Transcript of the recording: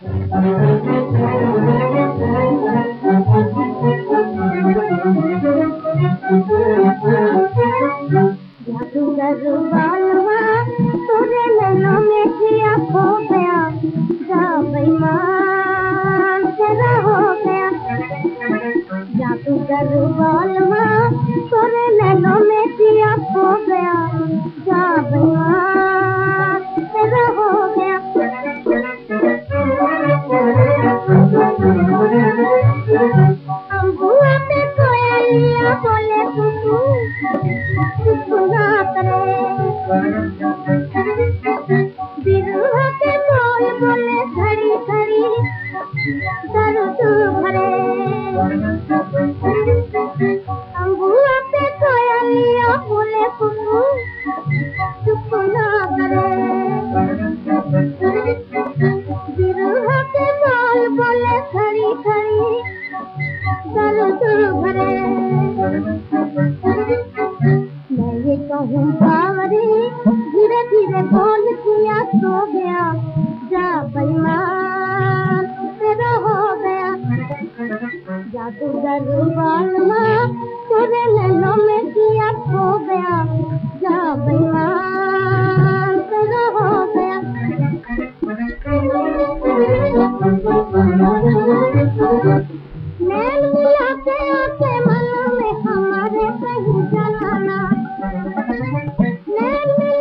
हो गया जादूगर تو نے ام گوه تے کوئی لیا بولے भरे। मैं ये कहूँ बावरे धीरे धीरे बोल किया सो गया, जा तेरा हो गया। माँ किया